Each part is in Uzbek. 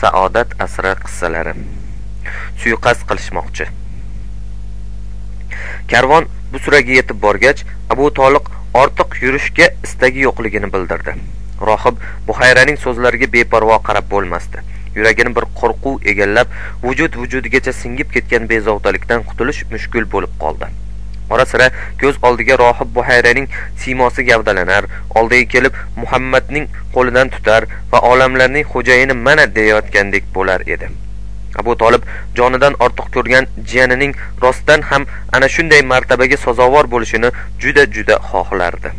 saodat asri qissalari. Suiqasd qilishmoqchi. Karvon busraga yetib borgach abu toliq ortiq yurishga istagi yo'qligini bildirdi. Rohib buhayraning so'zlariga beparvo qarab bo'lmasdi. Yuragini bir qo'rquv egallab vujud vujudigacha singib ketgan bezovtalikdan qutulish mushkul bo'lib qoldi. Ora sira ko'z oldiga rohib buhayraning siymosi gavdalanar oldiga kelib muhammadning qo'lidan tutar va olamlarning xo'jayini mana deyayotgandek bo'lar edi. Abu tolib jonidan ortiq ko'rgan jiyanining rostdan ham ana shunday martabaga sazovor bo'lishini juda juda xohlardi.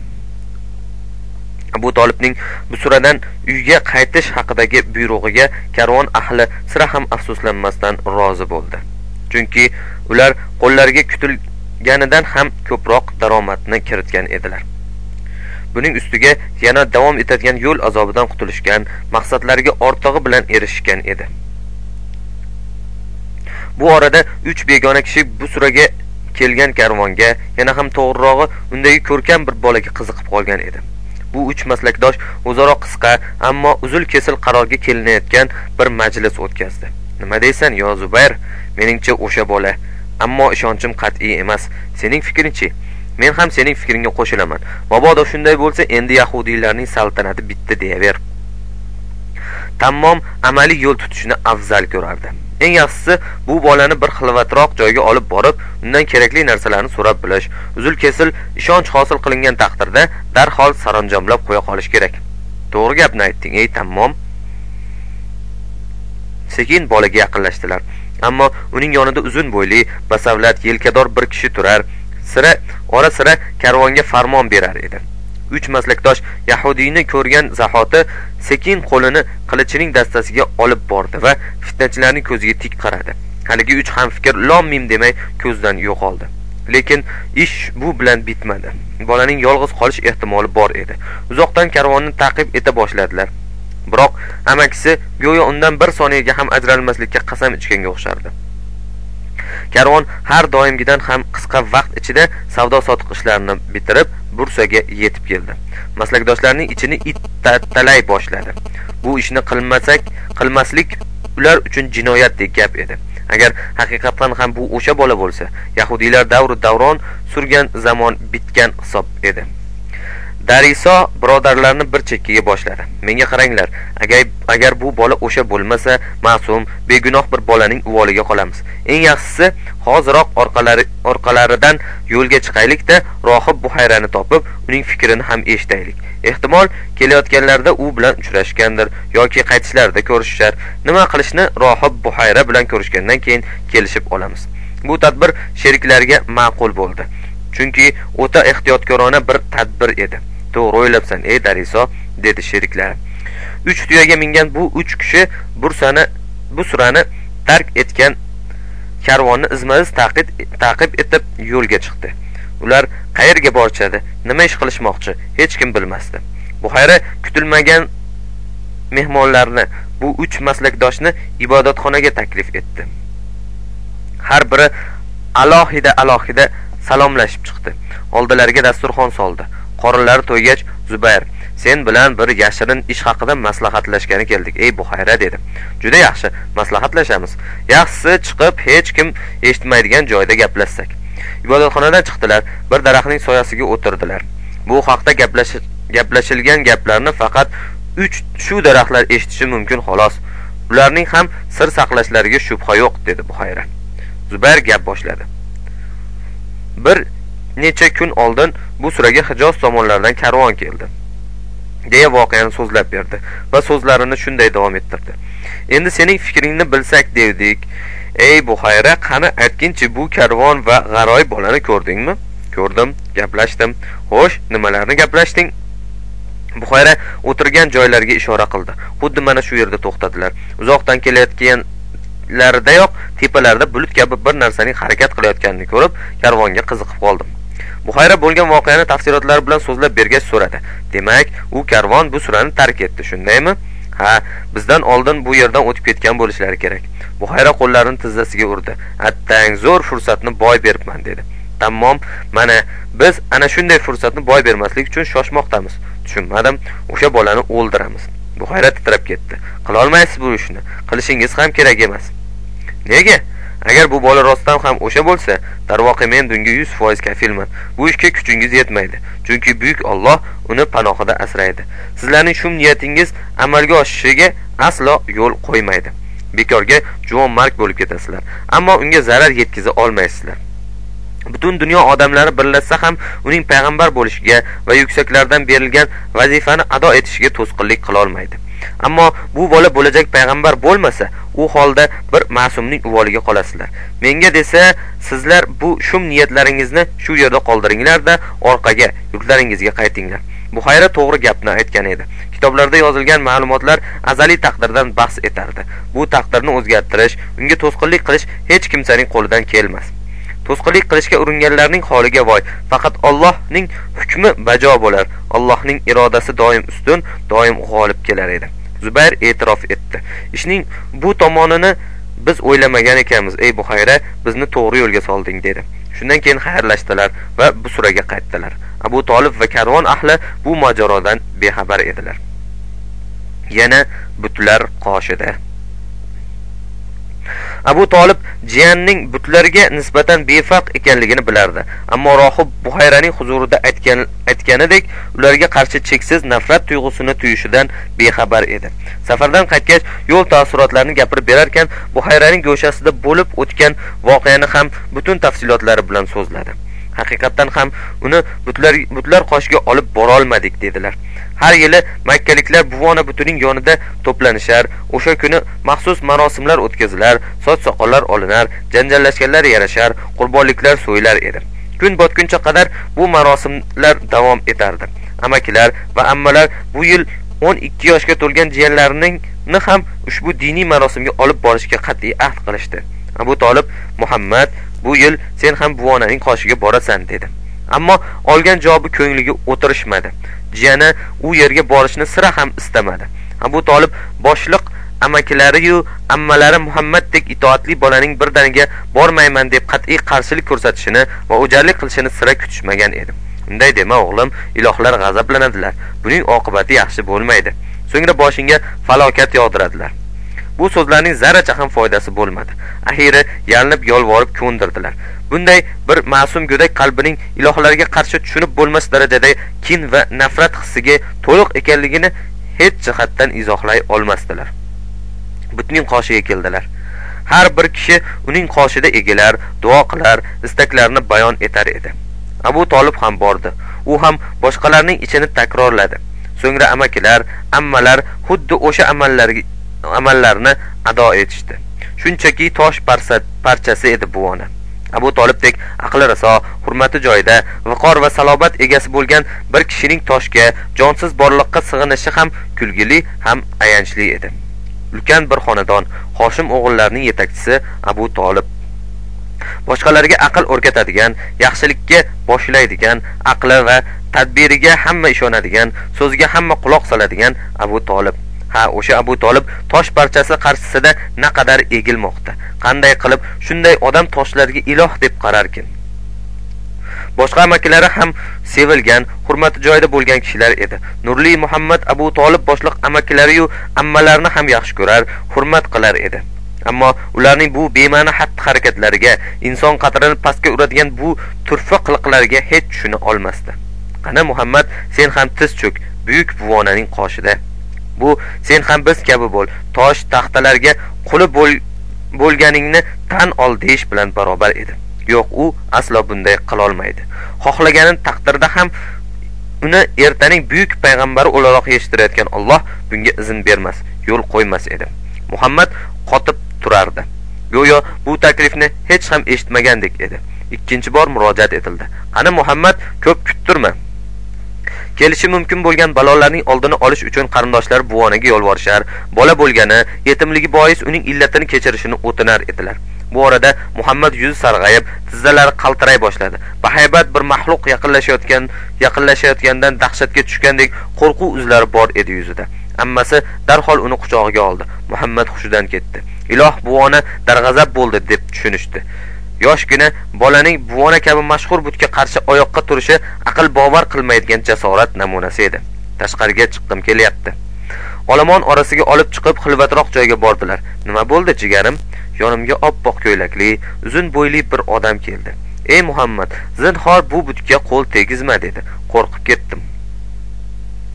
Abu tolibning busuradan uyga qaytish haqidagi buyrug'iga karvon ahli sira ham afsuslanmasdan rozi bo'ldi. Chunki ular qo'llariga kutil kutilganidan ham ko'proq daromadni kiritgan edilar. Buning ustiga yana davom etadigan yo'l azobidan qutulishgan maqsadlariga ortig'i bilan erishishgan edi. Bu orada uch begona kishi busraga kelgan karvonga yana ham to'g'rirog'i undagi ko'rkam bir bolaga qiziqib qolgan edi. Bu uch maslakdosh o'zaro qisqa ammo uzil kesil qarorga kelinayotgan bir majlis o'tkazdi. Nima deysan yo zubayr meningcha o'sha bola ammo ishonchim qat'iy emas. Sening fikringchi men ham sening fikringga qo'shilaman. Mabodo shunday bo'lsa endi yahudiylarning saltanati bitta deyaver. Tammom amaliy yo'l tutishni afzal ko'rardi. Eng yaxshisi bu bolani bir xilvatroq joyga olib borib undan kerakli narsalarni so'rab bilish. Uzil kesil ishonch hosil qilingan taqdirda darhol saranjomlab qo'ya qolish kerak. To'g'ri gapni aytding ey tammom. Sekin bolaga yaqinlashdilar. Ammo uning yonida uzun bo'yli basavlat yelkador bir kishi turar. Sira ora sira karvonga farmon berar edi. Uch maslakdosh yahudiyni ko'rgan zahoti sekin qo'lini qilichining dastasiga olib bordi va fitnachilarning ko'ziga tik qaradi. Haligi uch hamfikr lom mim demay ko'zdan yo'qoldi. Lekin ish bu bilan bitmadi. Bolaning yolg'iz qolish ehtimoli bor edi. Uzoqdan karvonni taqib eta boshladilar. Biroq amakisi go'yo undan bir soniyaga ham ajralmaslikka qasam ichganga o'xshardi. Karvon har doimgidan ham qisqa vaqt ichida savdo sotiq ishlarini bitirib bursaga yetib keldi. Maslakdoshlarning ichini it tattalay boshladi. Bu ishni qilmasak qilmaslik ular uchun jinoyatdek gap edi. Agar haqiqatdan ham bu o'sha bola bo'lsa yahudiylar davri davron surgan zamon bitgan hisob edi. Dariso birodarlarni bir chekkaga boshladi. Menga qaranglar agar agar bu bola o'sha bo'lmasa ma'sum begunoh bir bolaning uvoliga qolamiz. Eng yaxshisi hoziroq orqalari orqalaridan yo'lga chiqaylikda rohib buhayrani topib uning fikrini ham eshitaylik. Ehtimol kelayotganlarida u bilan uchrashgandir yoki qaytishlarida ko'rishishar. Nima qilishni rohib buhayra bilan ko'rishgandan keyin kelishib olamiz. Bu tadbir sheriklariga ma'qul bo'ldi. Chunki o'ta ehtiyotkorona bir tadbir edi. To'g'ri o'ylabsan ey dariso dedi sheriklari. Uch tuyaga mingan bu uch kishi bursani bu surani tark etgan karvonni izma iz taqib etib yo'lga chiqdi. Ular qayerga borishadi? Nima ish qilishmoqchi? Hech kim bilmasdi. Buxayra kutilmagan mehmonlarni bu uch maslakdoshni ibodatxonaga taklif etdi. Har biri alohida alohida salomlashib chiqdi. Oldilariga dasturxon soldi. Qorinlari to'ygach zubayr sen bilan bir yashirin ish haqida maslahatlashgani keldik ey buxayra dedi. Juda yaxshi maslahatlashamiz. Yaxshisi chiqib hech kim eshitmaydigan joyda gaplashsak. Ibodatxonadan chiqdilar bir daraxtning soyasiga o'tirdilar. Bu haqda gaplashilgan gaplarni faqat uch shu daraxtlar eshitishi mumkin xolos. Ularning ham sir saqlashlariga shubha yo'q dedi buxayra. Zubayr gap boshladi. Bir necha kun oldin bu suraga hijoz tomonlaridan karvon keldi deya voqeani so'zlab berdi va so'zlarini shunday davom ettirdi. Endi sening fikringni bilsak devdik ey buhayra qani aytginchi bu karvon va g'aroy bolani ko'rdingmi? Ko'rdim gaplashdim. Xo'sh nimalarni gaplashding? Buxayra o'tirgan joylariga ishora qildi. Xuddi mana shu yerda to'xtadilar. Uzoqdan kelayotganlaridayoq tepalarida bulut kabi bir narsaning harakat qilayotganini ko'rib karvonga qiziqib qoldim. Buxayra bo'lgan voqeani tafsilotlari bilan so'zlab bergach so'radi. Demak u karvon bu surani tark etdi shundaymi? Ha bizdan oldin bu yerdan o'tib ketgan bo'lishlari kerak. Buxayra qo'llarini tizzasiga urdi. Attang zo'r fursatni boy beribman dedi. Tamom mana biz ana shunday fursatni boy bermaslik uchun shoshmoqdamiz. Tushunmadim o'sha bolani o'ldiramiz. Buxayra titrab ketdi. Qilolmaysiz bu ishni. Qilishingiz ham kerak emas. Nega? Agar bu bola rostdan ham o'sha bo'lsa darvoqe men bunga yuz foiz kafilman. Bu ishga kuchingiz yetmaydi chunki buyuk olloh uni panohida asraydi. Sizlarning shu niyatingiz amalga oshishiga aslo yo'l qo'ymaydi. Bekorga juvon marg bo'lib ketasizlar ammo unga zarar yetkaza olmaysizlar. Butun dunyo odamlari birlashsa ham uning payg'ambar bo'lishiga va yuksaklardan berilgan vazifani ado etishiga to'sqinlik qilolmaydi. Ammo bu bola bo'lajak payg'ambar bo'lmasa u holda bir ma'sumning uvoliga qolasizlar. Menga desa sizlar bu shum niyatlaringizni shu yerda qoldiringlarda orqaga yurtlaringizga qaytinglar. Buxayra to'g'ri gapni aytgan edi. Kitoblarda yozilgan ma'lumotlar azaliy taqdirdan bahs etardi. Bu taqdirni o'zgartirish unga to'sqinlik qilish hech kimsaning qo'lidan kelmas. To'sqinlik qilishga uringanlarning holiga voy faqat ollohning hukmi bajo bo'lar. Allohning irodasi doim ustun doim g'olib kelar edi. Zubayr e'tirof etdi. Ishning bu tomonini biz o'ylamagan ekanmiz. Ey buxayra bizni to'g'ri yo'lga solding dedi. Shundan keyin xayrlashdilar va busuraga qaytdilar. Abu tolib va karvon ahli bu mojarodan bexabar edilar. Yana butlar qoshida abu tolib jiyanning butlarga nisbatan befarq ekanligini bilardi. Ammo rohib buhayraning huzurida aytgan aytganidek ularga qarshi cheksiz nafrat tuyg'usini tuyishidan bexabar edi. Safardan qaytgach yo'l taassurotlarini gapirib berarkan buhayraning go'shasida bo'lib o'tgan voqeani ham butun tafsilotlari bilan so'zladi. Haqiqatdan ham uni butlar butlar qoshiga olib borolmadik dedilar. Har yili makkaliklar buvona butining yonida to'planishar. O'sha kuni maxsus marosimlar o'tkazilar soch soqollar olinar janjallashganlar yarashar qurbonliklar so'yilar edi. Kun botguncha qadar bu marosimlar davom etardi. Amakilar va ammalar bu yil o'n ikki yoshga to'lgan jiyanlarini ham ushbu diniy marosimga olib borishga qat'iy ahd qilishdi. Abu tolib muhammad bu yil sen ham buvonaning qoshiga borasan dedi. Ammo olgan javobi ko'ngliga o'tirishmadi. Jiyani u yerga borishni sira ham istamadi. Abu tolib boshliq amakilariyu ammalari muhammaddek itoatli bolaning birdaniga bormayman deb qat'iy qarshilik ko'rsatishini va o'jarlik qilishini sira kutishmagan edi. Unday dema o'g'lim ilohlar g'azablanadilar. Buning oqibati yaxshi bo'lmaydi. So'ngra boshingga falokat yog'diradilar. Bu so'zlarning zarracha ham foydasi bo'lmadi. Axiyri yalinib yolvorib ko'ndirdilar. Bunday bir ma'sum go'dak qalbining ilohlarga qarshi tushunib bo'lmas darajada kin va nafrat hissiga to'liq ekanligini hech jihatdan izohlay olmasdilar. Butning qoshiga keldilar. Har bir kishi uning qoshida egilar duo qilar istaklarini bayon etar edi. Abu tolib ham bordi. U ham boshqalarning ichini takrorladi. So'ngra amakilar ammalar xuddi o'sha amallarga amallarni ado etishdi. Shunchaki tosh parchasi edi bu ona. Abu tolibdek aqli raso hurmati joyida viqor va salobat egasi bo'lgan bir kishining toshga jonsiz borliqqa sig'inishi ham kulgili ham ayanchli edi. Ulkan bir xonadon hoshim o'g'illarining yetakchisi abu tolib. Boshqalarga aql o'rgatadigan yaxshilikka boshlaydigan aqli va tadbiriga hamma ishonadigan so'ziga hamma quloq soladigan abu tolib. Ha o'sha abu tolib tosh parchasi qarshisida naqadar egilmoqda. Qanday qilib shunday odam toshlarga iloh deb qararkin? Boshqa amakilari ham sevilgan hurmati joyida bo'lgan kishilar edi. Nurli muhammad abu tolib boshliq amakilariyu ammalarini ham yaxshi ko'rar hurmat qilar edi. Ammo ularning bu bema'ni xatti harakatlariga inson qadrini pastga uradigan bu turfa qiliqlariga hech tushuna olmasdi. Qani muhammad sen ham tiz cho'k buyuk buvonaning qoshida bu sen ham biz kabi bo'l. Tosh taxtalarga quli bo'lganingni tan ol deyish bilan barobar edi. Yo'q u aslo bunday qilolmaydi. Xohlagani taqdirda ham uni ertaning buyuk payg'ambari o'laroq yetishtirayotgan olloh bunga izn bermas yo'l qo'ymas edi. Muhammad qotib turardi. Go'yo bu taklifni hech ham eshitmagandek edi. Ikkinchi bor murojaat etildi. Qani muhammad ko'p kuttirma. Kelishi mumkin bo'lgan balolarning oldini olish uchun qarindoshlar buvonaga yolvorishar. Bola bo'lgani yetimligi bois uning illatini kechirishini o'tinar edilar. Bu orada muhammad yuzi sarg'ayib tizzalari qaltiray boshladi. Bahaybat bir maxluq yaqinlashayotgan yaqinlashayotgandan dahshatga tushgandek qo'rquv izlari bor edi yuzida. Ammasi darhol uni quchog'iga oldi. Muhammad hushidan ketdi. Iloh buvona darg'azab bo'ldi deb tushunishdi. Yoshgina bolaning buvona kabi mashhur butga qarshi oyoqqa turishi aql bovar qilmaydigan jasorat namunasi edi. Tashqariga chiqqim kelyapti. Olomon orasiga olib chiqib xilvatroq joyga bordilar. Nima bo'ldi jigarim? Yonimga oppoq ko'ylakli uzun bo'yli bir odam keldi. Ey muhammad zinhor bu butga qo'l tegizma dedi. Qo'rqib ketdim.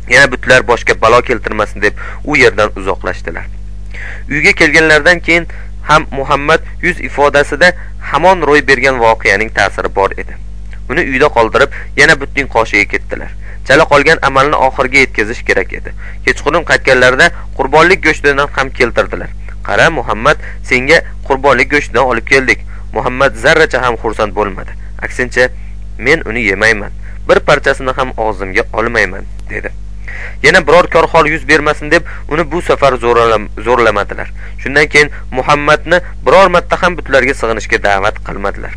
Yana butlar boshga balo keltirmasin deb u yerdan uzoqlashdilar. Uyga kelganlaridan keyin ham muhammad yuz ifodasida hamon ro'y bergan voqeaning ta'siri bor edi. Uni uyda qoldirib yana butning qoshiga ketdilar. Chala qolgan amalni oxiriga yetkazish kerak edi. Kechqurun qaytganlarida qurbonlik go'shtidan ham keltirdilar. Qara muhammad senga qurbonlik go'shtidan olib keldik. Muhammad zarracha ham xursand bo'lmadi. Aksincha men uni yemayman. Bir parchasini ham og'zimga olmayman dedi. Yana biror korhol yuz bermasin deb uni bu safar zo'rlamadilar. Shundan keyin muhammadni biror marta ham butlarga sig'inishga da'vat qilmadilar.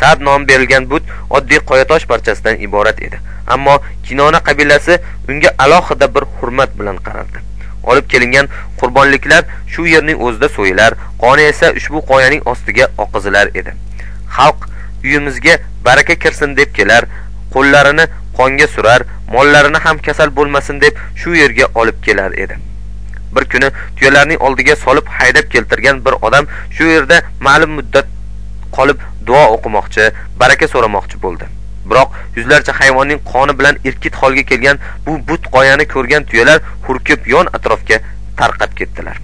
Sad nom berilgan but oddiy qoyatosh parchasidan iborat edi. Ammo kinona qabilasi unga alohida bir hurmat bilan qarardi olib kelingan qurbonliklar shu yerning o'zida so'yilar qoni esa ushbu qoyaning ostiga oqizilar edi. Xalq uyimizga baraka kirsin deb kelar qo'llarini qonga surar mollarini ham kasal bo'lmasin deb shu yerga olib kelar edi. Bir kuni tuyalarning oldiga solib haydab keltirgan bir odam shu yerda ma'lum muddat qolib duo o'qimoqchi baraka so'ramoqchi bo'ldi. Biroq yuzlarcha hayvonning qoni bilan irkit holga kelgan bu but qoyani ko'rgan tuyalar hurkib yon atrofga tarqab ketdilar.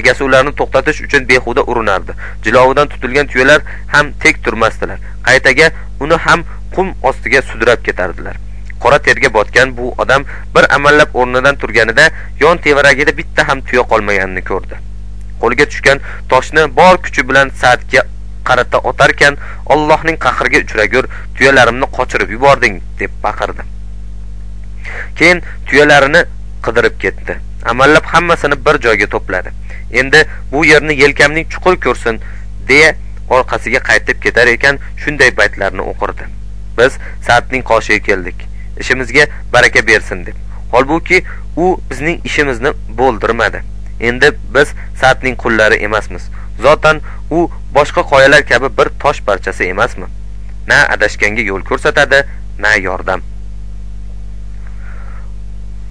Egasi ularni to'xtatish uchun behuda urinardi. Jilovidan tutilgan tuyalar ham tek turmasdilar. Qaytaga uni ham qum ostiga sudrab ketardilar. Qora terga botgan bu odam bir amallab o'rnidan turganida yon tevaragida bitta ham tuya qolmaganini ko'rdi. Qo'liga tushgan toshni bor kuchi bilan saatga qarata otarkan ollohning qahriga uchragur tuyalarimni qochirib yubording deb baqirdi. Keyin tuyalarini qidirib ketdi. Amallab hammasini bir joyga to'pladi. Endi bu yerni yelkamning chuqur ko'rsin deya orqasiga qaytib ketar ekan shunday baytlarni o'qirdi. Biz saatning qoshiga keldik. Ishimizga baraka bersin deb. Holbuki u bizning ishimizni bo'ldirmadi. Endi biz satning qullari emasmiz. Zotan u boshqa qoyalar kabi bir tosh parchasi emasmi? Na adashganga yo'l ko'rsatadi na yordam.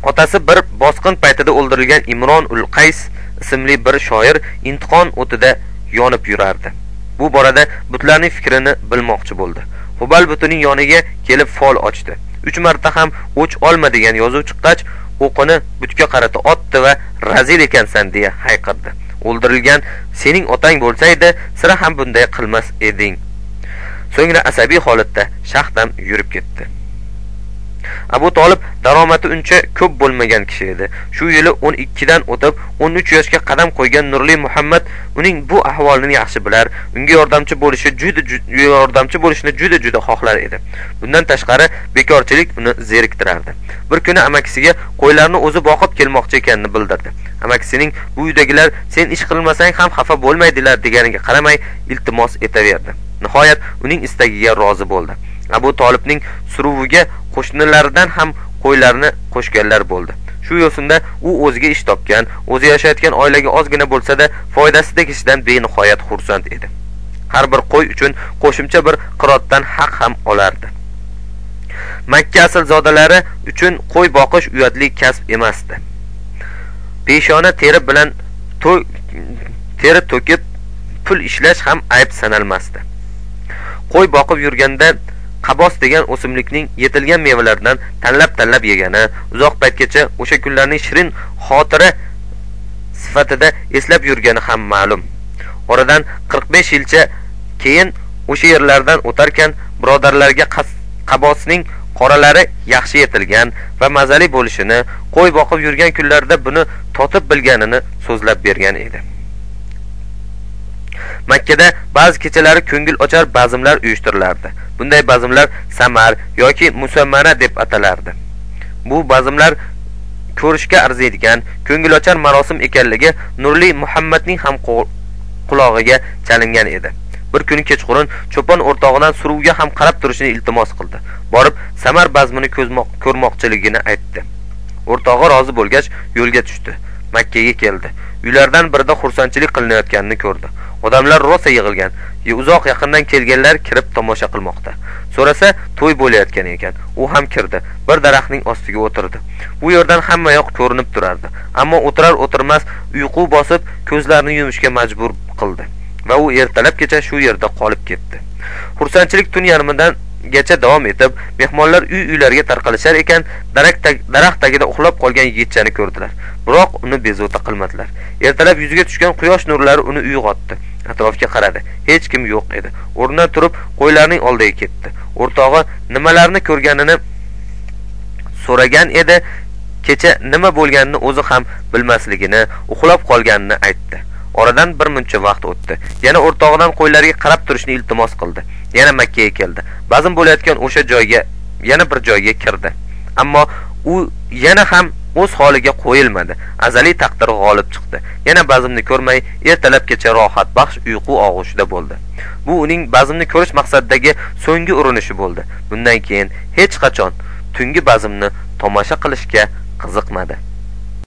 Otasi bir bosqin paytida o'ldirilgan imron ul qays ismli bir shoir intiqon o'tida yonib yurardi. Bu borada butlarning fikrini bilmoqchi bo'ldi. Hubal butining yoniga kelib fol ochdi. Uch marta ham o'ch olma degan yozuv chiqqach o'qini butga qarata otdi va razil ekansan deya hayqirdi. O'ldirilgan sening otang bo'lsaydi sira ham bunday qilmas eding. So'ngra asabiy holatda shahdam yurib ketdi. Abu tolib daromadi uncha ko'p bo'lmagan kishi edi. Shu yili o'n ikkidan o'tib o'n uch yoshga qadam qo'ygan nurli muhammad uning bu ahvolini yaxshi bilar unga yordamchi bo'lishi juda yordamchi bo'lishni juda juda xohlar edi. Bundan tashqari bekorchilik uni zeriktirardi. Bir kuni amakisiga qo'ylarni o'zi boqib kelmoqchi ekanini bildirdi. Amakisining bu uydagilar sen ish qilmasang ham xafa bo'lmaydilar deganiga qaramay iltimos etaverdi. Nihoyat uning istagiga rozi bo'ldi. Abu tolibning suruviga qo'shnilaridan ham qo'ylarni qo'shganlar bo'ldi. Shu yo'sinda u o'ziga ish topgan o'zi yashayotgan oilaga ozgina bo'lsada foydasi tegishidan benihoyat xursand edi. Har bir qo'y uchun qo'shimcha bir qirotdan haq ham olardi. Makka aslzodalari uchun qo'y boqish uyatli kasb emasdi. Peshona teri bilan teri to'kib pul ishlash ham ayb sanalmasdi. Qo'y boqib yurganda qabos degan o'simlikning yetilgan mevalaridan tanlab tanlab yegani uzoq paytgacha o'sha kunlarning shirin xotira sifatida eslab yurgani ham ma'lum. Oradan 45 yilcha keyin o'sha yerlardan o'tarkan birodarlarga qabosning qoralari yaxshi yetilgan va mazali bo'lishini qo'y boqib yurgan kunlarda buni totib bilganini so'zlab bergan edi. Makkada ba'zi kechalari ko'ngil ochar bazmlar uyushtirilardi bunday bazmlar samar yoki musammana deb atalardi. Bu bazmlar ko'rishga arziydigan ko'ngilochar marosim ekanligi nurli muhammadning ham qulog'iga chalingan edi. Bir kuni kechqurun cho'pon o'rtog'idan suruvga ham qarab turishini iltimos qildi. Borib samar bazmini ko'rmoqchiligini aytdi. O'rtog'i rozi bo'lgach yo'lga tushdi makkaga keldi. Uylardan birida xursandchilik qilinayotganini ko'rdi. Odamlar rosa yig'ilgan uzoq yaqindan kelganlar kirib tomosha qilmoqda. So'rasa to'y bo'layotgan ekan. U ham kirdi. Bir daraxtning ostiga o'tirdi. Bu yerdan hamma yoq ko'rinib turardi. Ammo o'tirar o'tirmas uyqu bosib ko'zlarini yumishga majbur qildi va u ertalabgacha shu yerda qolib ketdi. Xursandchilik tun yarmidan gacha davom etib mehmonlar uy uylarga tarqalishar ekan daraxt tagida uxlab qolgan yigitchani ko'rdilar. Biroq uni bezovta qilmadilar. Ertalab yuziga tushgan quyosh nurlari uni uyg'otdi. Atrofga qaradi. Hech kim yo'q edi. O'rnidan turib qo'ylarning oldiga ketdi. O'rtog'i nimalarni ko'rganini so'ragan edi. Kecha nima bo'lganini o'zi ham bilmasligini uxlab qolganini aytdi. Oradan bir muncha vaqt o'tdi. Yana o'rtog'idan qo'ylarga qarab turishni iltimos qildi. Yana makkaga keldi. Bazm bo'layotgan o'sha joyga yana bir joyga kirdi. Ammo u yana ham o'z holiga qo'yilmadi. Azaliy taqdir g'olib chiqdi. Yana bazmni ko'rmay ertalabgacha rohat baxsh uyqu og'ushida bo'ldi. Bu uning bazmni ko'rish maqsadidagi so'nggi urinishi bo'ldi. Bundan keyin hech qachon tungi bazmni tomosha qilishga qiziqmadi.